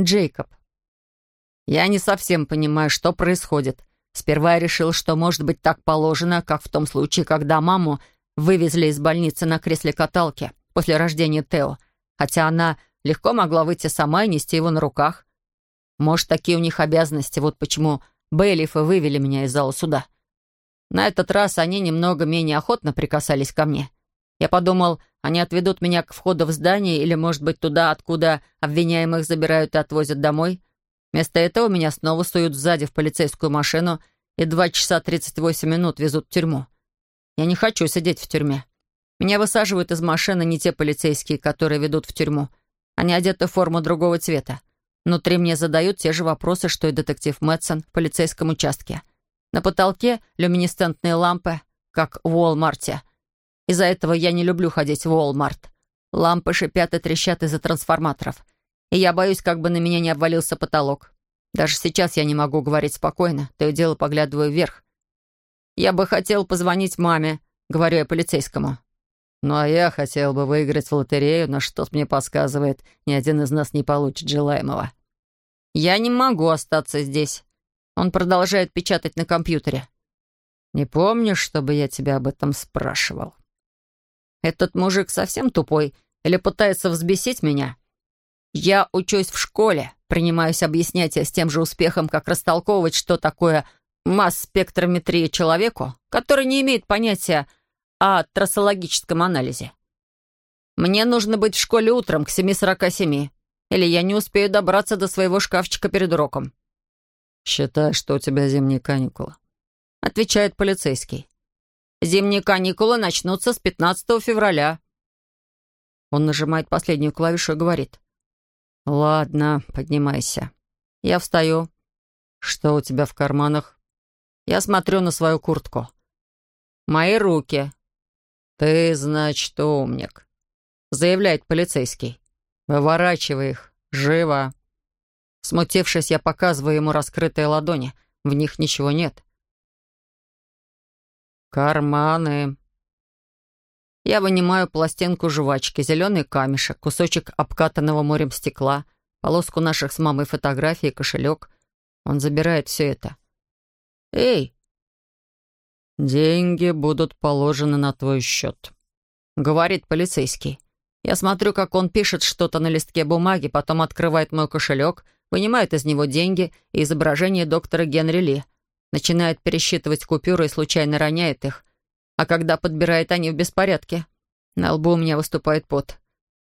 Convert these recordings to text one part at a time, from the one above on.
Джейкоб. Я не совсем понимаю, что происходит. Сперва я решил, что, может быть, так положено, как в том случае, когда маму вывезли из больницы на кресле каталки после рождения Тео, хотя она легко могла выйти сама и нести его на руках. Может, такие у них обязанности, вот почему Бейлифы вывели меня из зала суда. На этот раз они немного менее охотно прикасались ко мне. Я подумал, они отведут меня к входу в здание или, может быть, туда, откуда обвиняемых забирают и отвозят домой. Вместо этого меня снова суют сзади в полицейскую машину и два часа тридцать восемь минут везут в тюрьму. Я не хочу сидеть в тюрьме. Меня высаживают из машины не те полицейские, которые ведут в тюрьму. Они одеты в форму другого цвета. Внутри мне задают те же вопросы, что и детектив Мэтсон в полицейском участке. На потолке люминесцентные лампы, как в Уолмарте. Из-за этого я не люблю ходить в Уолмарт. Лампы шипят и трещат из-за трансформаторов. И я боюсь, как бы на меня не обвалился потолок. Даже сейчас я не могу говорить спокойно, то и дело поглядываю вверх. Я бы хотел позвонить маме, говорю я полицейскому. Ну а я хотел бы выиграть в лотерею, но что-то мне подсказывает, ни один из нас не получит желаемого. Я не могу остаться здесь. Он продолжает печатать на компьютере. «Не помнишь, чтобы я тебя об этом спрашивал?» «Этот мужик совсем тупой или пытается взбесить меня?» «Я учусь в школе, принимаюсь объяснять с тем же успехом, как растолковывать, что такое масс-спектрометрия человеку, который не имеет понятия о трассологическом анализе. Мне нужно быть в школе утром к 7.47, или я не успею добраться до своего шкафчика перед уроком. «Считай, что у тебя зимние каникулы», — отвечает полицейский. «Зимние каникулы начнутся с 15 февраля». Он нажимает последнюю клавишу и говорит. «Ладно, поднимайся. Я встаю. Что у тебя в карманах?» Я смотрю на свою куртку. «Мои руки». «Ты, значит, умник», — заявляет полицейский. «Выворачивай их. Живо». Смутившись, я показываю ему раскрытые ладони. В них ничего нет. Карманы. Я вынимаю пластинку жвачки, зеленый камешек, кусочек обкатанного морем стекла, полоску наших с мамой фотографий кошелек. Он забирает все это. «Эй!» «Деньги будут положены на твой счет», — говорит полицейский. Я смотрю, как он пишет что-то на листке бумаги, потом открывает мой кошелек — вынимает из него деньги и изображение доктора Генри Ли, начинает пересчитывать купюры и случайно роняет их, а когда подбирает они в беспорядке, на лбу у меня выступает пот.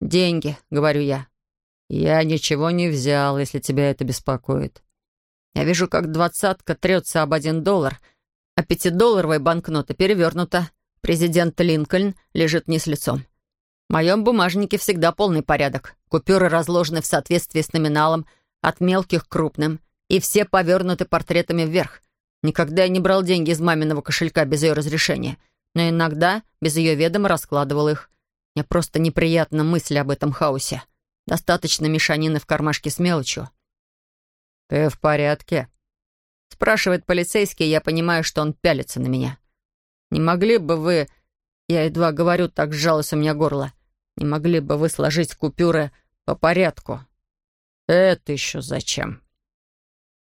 «Деньги», — говорю я. «Я ничего не взял, если тебя это беспокоит». Я вижу, как двадцатка трется об один доллар, а пятидолларовая банкнота перевернута. Президент Линкольн лежит вниз лицом. В моем бумажнике всегда полный порядок. Купюры разложены в соответствии с номиналом — от мелких к крупным, и все повернуты портретами вверх. Никогда я не брал деньги из маминого кошелька без ее разрешения, но иногда без ее ведома раскладывал их. Мне просто неприятна мысль об этом хаосе. Достаточно мешанины в кармашке с мелочью. «Ты в порядке?» Спрашивает полицейский, я понимаю, что он пялится на меня. «Не могли бы вы...» Я едва говорю, так сжалось у меня горло. «Не могли бы вы сложить купюры по порядку?» «Это еще зачем?»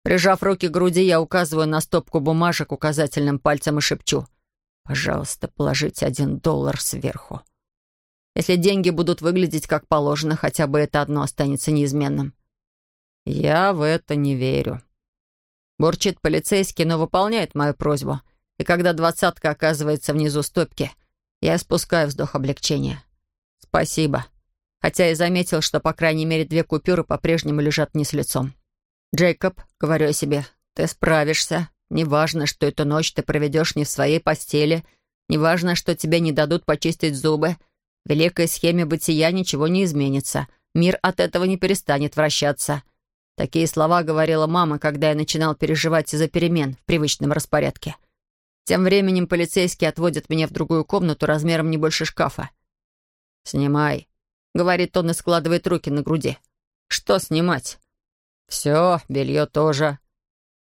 Прижав руки к груди, я указываю на стопку бумажек указательным пальцем и шепчу. «Пожалуйста, положите один доллар сверху. Если деньги будут выглядеть как положено, хотя бы это одно останется неизменным». «Я в это не верю». Бурчит полицейский, но выполняет мою просьбу. И когда двадцатка оказывается внизу стопки, я спускаю вздох облегчения. «Спасибо хотя и заметил, что, по крайней мере, две купюры по-прежнему лежат не с лицом. «Джейкоб», — говорю я себе, — «ты справишься. Неважно, что эту ночь ты проведешь не в своей постели, неважно, что тебе не дадут почистить зубы. В великой схеме бытия ничего не изменится. Мир от этого не перестанет вращаться». Такие слова говорила мама, когда я начинал переживать из-за перемен в привычном распорядке. Тем временем полицейский отводит меня в другую комнату размером не больше шкафа. «Снимай», — говорит он и складывает руки на груди. «Что снимать?» «Все, белье тоже».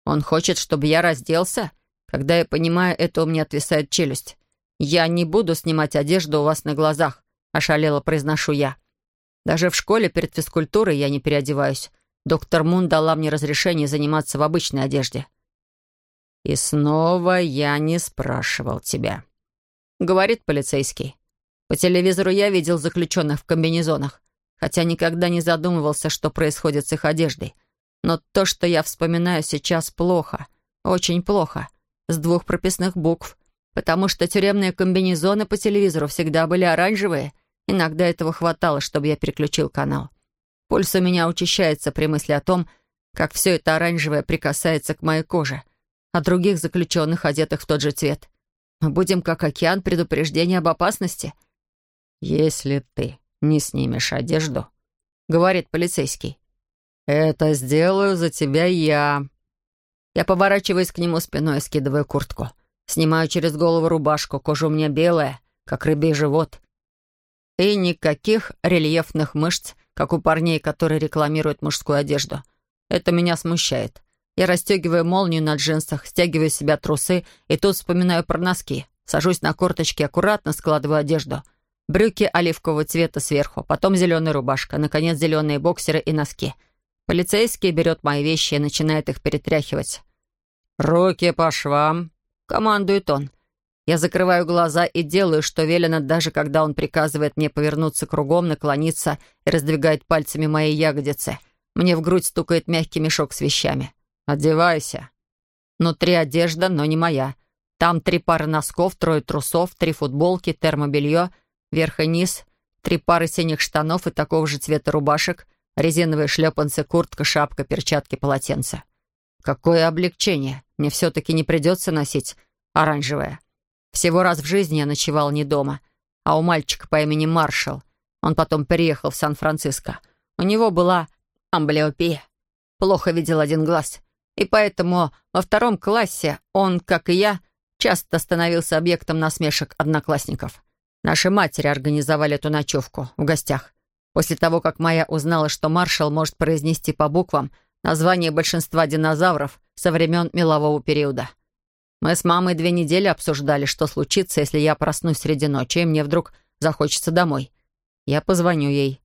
«Он хочет, чтобы я разделся?» Когда я понимаю это, у меня отвисает челюсть. «Я не буду снимать одежду у вас на глазах», — ошалело произношу я. «Даже в школе перед физкультурой я не переодеваюсь. Доктор Мун дала мне разрешение заниматься в обычной одежде. «И снова я не спрашивал тебя», — говорит полицейский. По телевизору я видел заключенных в комбинезонах, хотя никогда не задумывался, что происходит с их одеждой. Но то, что я вспоминаю сейчас, плохо, очень плохо, с двух прописных букв, потому что тюремные комбинезоны по телевизору всегда были оранжевые, иногда этого хватало, чтобы я переключил канал. Пульс у меня учащается при мысли о том, как все это оранжевое прикасается к моей коже, а других заключенных, одетых в тот же цвет. Мы будем как океан предупреждения об опасности. «Если ты не снимешь одежду», — говорит полицейский, «это сделаю за тебя я». Я поворачиваюсь к нему спиной и скидываю куртку. Снимаю через голову рубашку, кожа у меня белая, как рыбий живот. И никаких рельефных мышц, как у парней, которые рекламируют мужскую одежду. Это меня смущает. Я расстегиваю молнию на джинсах, стягиваю с себя трусы и тут вспоминаю про носки. Сажусь на корточки, аккуратно складываю одежду. Брюки оливкового цвета сверху, потом зеленая рубашка, наконец зеленые боксеры и носки. Полицейский берет мои вещи и начинает их перетряхивать. «Руки по швам», — командует он. Я закрываю глаза и делаю, что велено, даже когда он приказывает мне повернуться кругом, наклониться и раздвигает пальцами мои ягодицы. Мне в грудь стукает мягкий мешок с вещами. «Одевайся». Внутри одежда, но не моя. Там три пары носков, трое трусов, три футболки, термобелье, верх и низ, три пары синих штанов и такого же цвета рубашек, резиновые шлепанцы, куртка, шапка, перчатки, полотенце. Какое облегчение. Мне все-таки не придется носить оранжевое. Всего раз в жизни я ночевал не дома, а у мальчика по имени Маршал. Он потом переехал в Сан-Франциско. У него была амблиопия. Плохо видел один глаз. И поэтому во втором классе он, как и я, часто становился объектом насмешек одноклассников. Наши матери организовали эту ночевку в гостях. После того, как моя узнала, что маршал может произнести по буквам название большинства динозавров со времен мелового периода. Мы с мамой две недели обсуждали, что случится, если я проснусь среди ночи, и мне вдруг захочется домой. Я позвоню ей.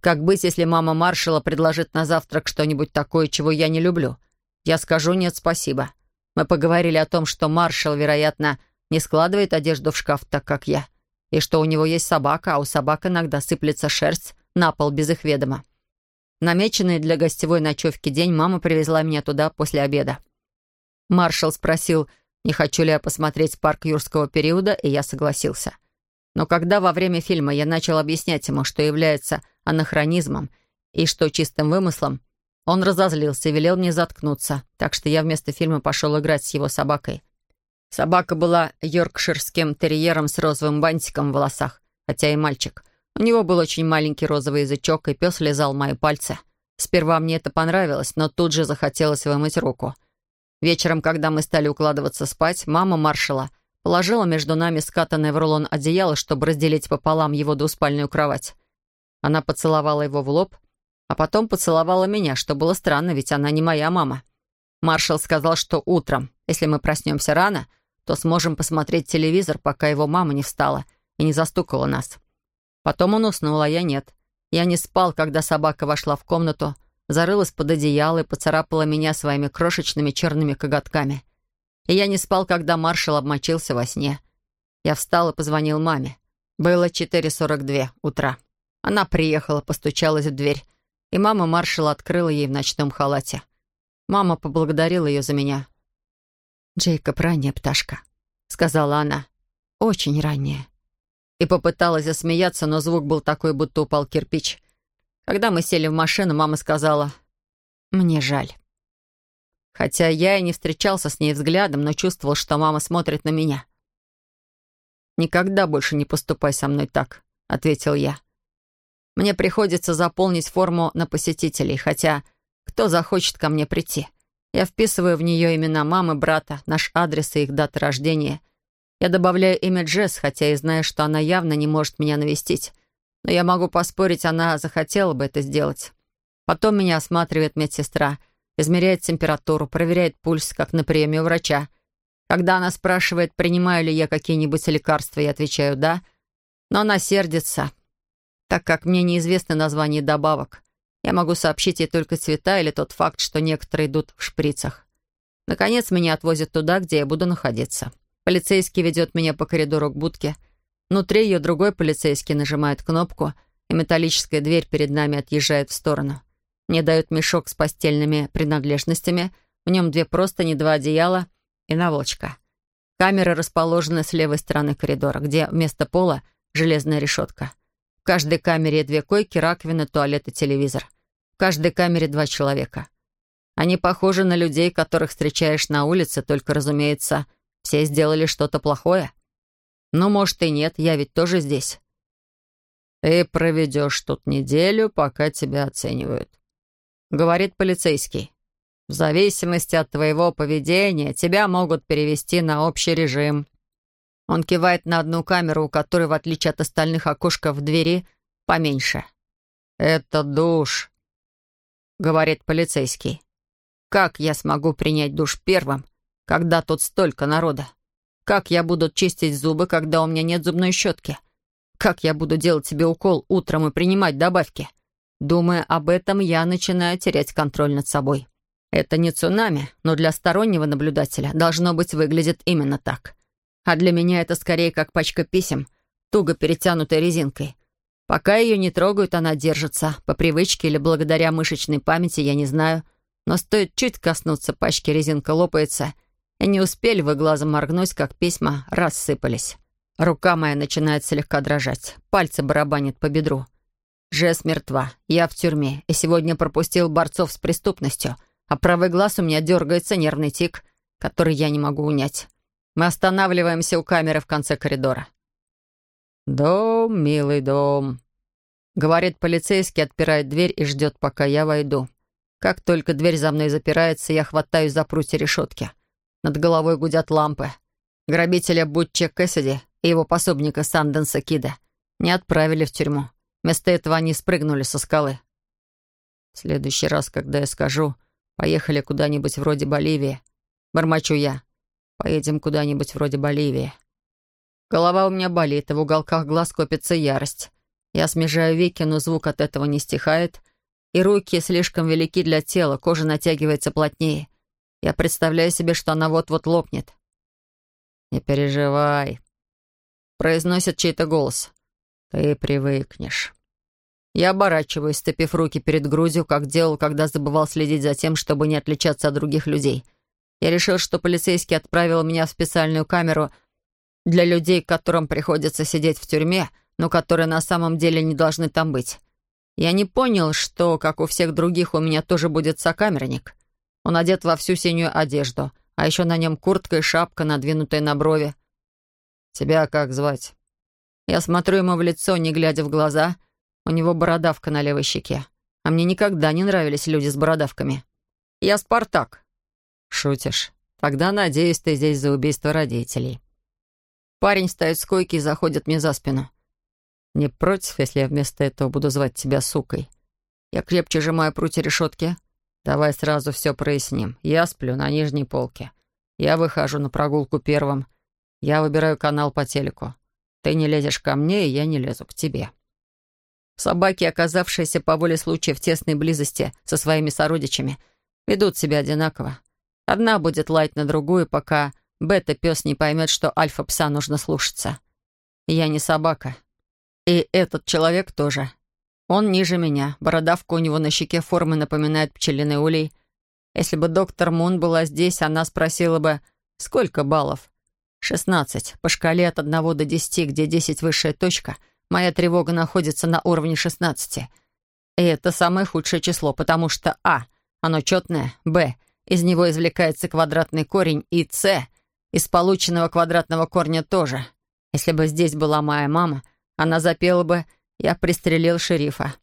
Как быть, если мама маршала предложит на завтрак что-нибудь такое, чего я не люблю? Я скажу «нет, спасибо». Мы поговорили о том, что маршал, вероятно, не складывает одежду в шкаф так, как я, и что у него есть собака, а у собак иногда сыплется шерсть на пол без их ведома. Намеченный для гостевой ночевки день мама привезла меня туда после обеда. Маршал спросил, не хочу ли я посмотреть парк юрского периода, и я согласился. Но когда во время фильма я начал объяснять ему, что является анахронизмом и что чистым вымыслом, он разозлился и велел мне заткнуться, так что я вместо фильма пошел играть с его собакой. Собака была йоркширским терьером с розовым бантиком в волосах, хотя и мальчик. У него был очень маленький розовый язычок, и пес лизал мои пальцы. Сперва мне это понравилось, но тут же захотелось вымыть руку. Вечером, когда мы стали укладываться спать, мама маршала положила между нами скатанное в рулон одеяло, чтобы разделить пополам его двуспальную кровать. Она поцеловала его в лоб, а потом поцеловала меня, что было странно, ведь она не моя мама. Маршал сказал, что утром, если мы проснемся рано, то сможем посмотреть телевизор, пока его мама не встала и не застукала нас. Потом он уснул, а я нет. Я не спал, когда собака вошла в комнату, зарылась под одеяло и поцарапала меня своими крошечными черными коготками. И я не спал, когда маршал обмочился во сне. Я встал и позвонил маме. Было 4.42 утра. Она приехала, постучалась в дверь и мама маршала открыла ей в ночном халате. Мама поблагодарила ее за меня. «Джейкоб, ранняя пташка», — сказала она. «Очень ранняя». И попыталась засмеяться, но звук был такой, будто упал кирпич. Когда мы сели в машину, мама сказала, «Мне жаль». Хотя я и не встречался с ней взглядом, но чувствовал, что мама смотрит на меня. «Никогда больше не поступай со мной так», — ответил я. Мне приходится заполнить форму на посетителей, хотя кто захочет ко мне прийти? Я вписываю в нее имена мамы, брата, наш адрес и их даты рождения. Я добавляю имя Джесс, хотя и знаю, что она явно не может меня навестить. Но я могу поспорить, она захотела бы это сделать. Потом меня осматривает медсестра, измеряет температуру, проверяет пульс, как на приеме у врача. Когда она спрашивает, принимаю ли я какие-нибудь лекарства, я отвечаю «да». Но она сердится, так как мне неизвестно название добавок. Я могу сообщить ей только цвета или тот факт, что некоторые идут в шприцах. Наконец, меня отвозят туда, где я буду находиться. Полицейский ведет меня по коридору к будке. Внутри ее другой полицейский нажимает кнопку, и металлическая дверь перед нами отъезжает в сторону. Мне дают мешок с постельными принадлежностями. В нем две простыни, два одеяла и наволочка. Камеры расположены с левой стороны коридора, где вместо пола железная решетка. В каждой камере две койки, раковина, туалет и телевизор. В каждой камере два человека. Они похожи на людей, которых встречаешь на улице, только, разумеется, все сделали что-то плохое. Ну, может и нет, я ведь тоже здесь. Ты проведешь тут неделю, пока тебя оценивают. — говорит полицейский. «В зависимости от твоего поведения тебя могут перевести на общий режим». Он кивает на одну камеру, у которой, в отличие от остальных окошка в двери, поменьше. «Это душ», — говорит полицейский. «Как я смогу принять душ первым, когда тут столько народа? Как я буду чистить зубы, когда у меня нет зубной щетки? Как я буду делать себе укол утром и принимать добавки?» Думая об этом, я начинаю терять контроль над собой. Это не цунами, но для стороннего наблюдателя должно быть выглядит именно так. А для меня это скорее как пачка писем, туго перетянутой резинкой. Пока ее не трогают, она держится. По привычке или благодаря мышечной памяти, я не знаю. Но стоит чуть коснуться пачки, резинка лопается. И не успели вы глазом моргнуть, как письма рассыпались. Рука моя начинает слегка дрожать. Пальцы барабанят по бедру. Жес мертва. Я в тюрьме. И сегодня пропустил борцов с преступностью. А правый глаз у меня дергается нервный тик, который я не могу унять. Мы останавливаемся у камеры в конце коридора. «Дом, милый дом», — говорит полицейский, отпирает дверь и ждет, пока я войду. Как только дверь за мной запирается, я хватаюсь за прутья решетки. Над головой гудят лампы. Грабителя Бутча Кэссиди и его пособника Санденса Кида не отправили в тюрьму. Вместо этого они спрыгнули со скалы. В следующий раз, когда я скажу «поехали куда-нибудь вроде Боливии», бормочу я, «поедем куда-нибудь вроде Боливии». Голова у меня болит, и в уголках глаз копится ярость. Я смежаю веки, но звук от этого не стихает, и руки слишком велики для тела, кожа натягивается плотнее. Я представляю себе, что она вот-вот лопнет. «Не переживай», — произносит чей-то голос. «Ты привыкнешь». Я оборачиваюсь, степив руки перед грудью, как делал, когда забывал следить за тем, чтобы не отличаться от других людей. Я решил, что полицейский отправил меня в специальную камеру для людей, которым приходится сидеть в тюрьме, но которые на самом деле не должны там быть. Я не понял, что, как у всех других, у меня тоже будет сокамерник. Он одет во всю синюю одежду, а еще на нем куртка и шапка, надвинутая на брови. «Тебя как звать?» Я смотрю ему в лицо, не глядя в глаза. У него бородавка на левой щеке. А мне никогда не нравились люди с бородавками. Я Спартак. Шутишь? Тогда, надеюсь, ты здесь за убийство родителей. Парень стоит с койки и заходит мне за спину. Не против, если я вместо этого буду звать тебя сукой? Я крепче сжимаю прутья решетки. Давай сразу все проясним. Я сплю на нижней полке. Я выхожу на прогулку первым. Я выбираю канал по телеку. Ты не лезешь ко мне, и я не лезу к тебе. Собаки, оказавшиеся по воле случая в тесной близости со своими сородичами, ведут себя одинаково. Одна будет лаять на другую, пока бета-пес не поймет, что альфа-пса нужно слушаться. Я не собака. И этот человек тоже. Он ниже меня. Бородавка у него на щеке формы напоминает пчелиный улей. Если бы доктор Мун была здесь, она спросила бы, сколько баллов? Шестнадцать. По шкале от одного до десяти, где десять высшая точка, моя тревога находится на уровне шестнадцати. И это самое худшее число, потому что А — оно четное, Б — из него извлекается квадратный корень, и С — из полученного квадратного корня тоже. Если бы здесь была моя мама, она запела бы «Я пристрелил шерифа».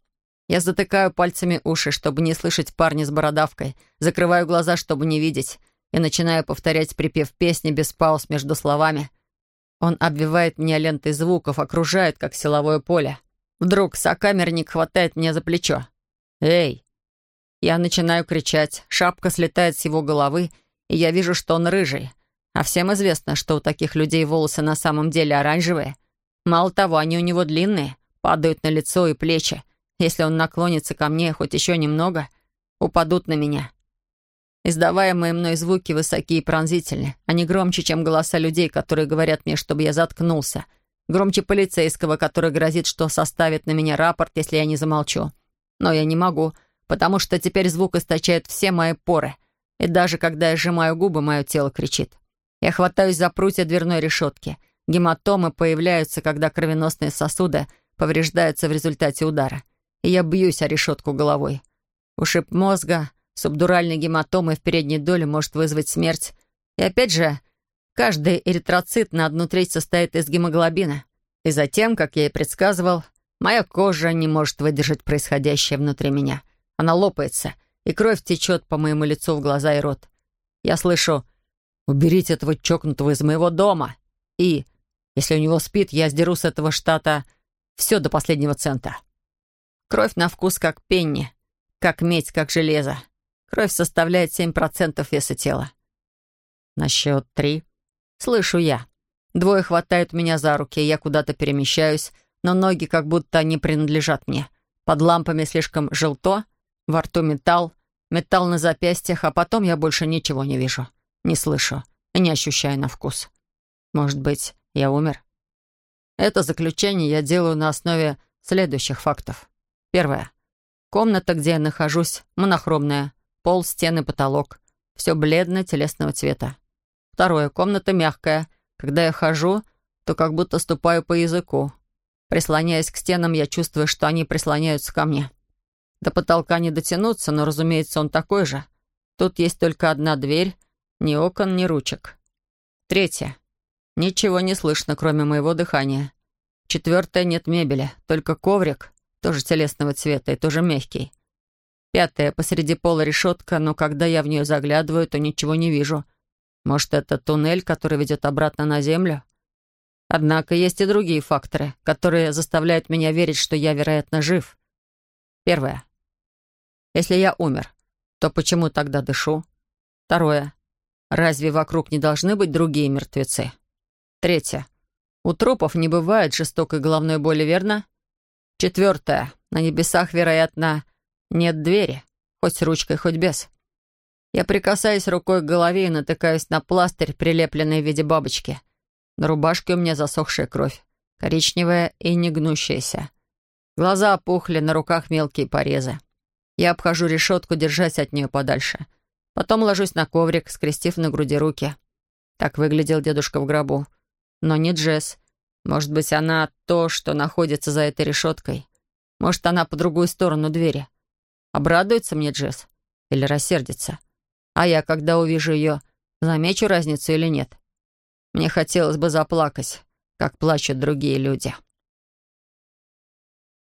Я затыкаю пальцами уши, чтобы не слышать парня с бородавкой, закрываю глаза, чтобы не видеть — и начинаю повторять припев песни без пауз между словами. Он обвивает меня лентой звуков, окружает, как силовое поле. Вдруг сокамерник хватает меня за плечо. «Эй!» Я начинаю кричать, шапка слетает с его головы, и я вижу, что он рыжий. А всем известно, что у таких людей волосы на самом деле оранжевые. Мало того, они у него длинные, падают на лицо и плечи. Если он наклонится ко мне хоть еще немного, упадут на меня. Издаваемые мной звуки высокие и пронзительны. Они громче, чем голоса людей, которые говорят мне, чтобы я заткнулся. Громче полицейского, который грозит, что составит на меня рапорт, если я не замолчу. Но я не могу, потому что теперь звук источает все мои поры. И даже когда я сжимаю губы, мое тело кричит. Я хватаюсь за прутья дверной решетки. Гематомы появляются, когда кровеносные сосуды повреждаются в результате удара. И я бьюсь о решетку головой. Ушиб мозга, субдуральной гематомы в передней доле может вызвать смерть. И опять же, каждый эритроцит на одну треть состоит из гемоглобина. И затем, как я и предсказывал, моя кожа не может выдержать происходящее внутри меня. Она лопается, и кровь течет по моему лицу в глаза и рот. Я слышу «Уберите этого чокнутого из моего дома!» И, если у него спит, я сдеру с этого штата все до последнего цента. Кровь на вкус как пенни, как медь, как железо. Кровь составляет 7% веса тела. На счет три. Слышу я. Двое хватают меня за руки, я куда-то перемещаюсь, но ноги как будто не принадлежат мне. Под лампами слишком желто, во рту металл, металл на запястьях, а потом я больше ничего не вижу, не слышу и не ощущаю на вкус. Может быть, я умер? Это заключение я делаю на основе следующих фактов. Первое. Комната, где я нахожусь, монохромная. Пол, стены, потолок. Все бледно, телесного цвета. Второе. Комната мягкая. Когда я хожу, то как будто ступаю по языку. Прислоняясь к стенам, я чувствую, что они прислоняются ко мне. До потолка не дотянуться, но, разумеется, он такой же. Тут есть только одна дверь, ни окон, ни ручек. Третье. Ничего не слышно, кроме моего дыхания. Четвертое. Нет мебели, только коврик, тоже телесного цвета и тоже мягкий. Пятое. Посреди пола решетка, но когда я в нее заглядываю, то ничего не вижу. Может, это туннель, который ведет обратно на землю? Однако есть и другие факторы, которые заставляют меня верить, что я, вероятно, жив. Первое. Если я умер, то почему тогда дышу? Второе. Разве вокруг не должны быть другие мертвецы? Третье. У трупов не бывает жестокой головной боли, верно? Четвертое. На небесах, вероятно, нет двери, хоть с ручкой, хоть без. Я прикасаюсь рукой к голове и натыкаюсь на пластырь, прилепленный в виде бабочки. На рубашке у меня засохшая кровь, коричневая и негнущаяся. Глаза опухли, на руках мелкие порезы. Я обхожу решетку, держась от нее подальше. Потом ложусь на коврик, скрестив на груди руки. Так выглядел дедушка в гробу. Но не Джесс. Может быть, она то, что находится за этой решеткой. Может, она по другую сторону двери. Обрадуется мне Джесс? Или рассердится? А я, когда увижу ее, замечу разницу или нет? Мне хотелось бы заплакать, как плачут другие люди».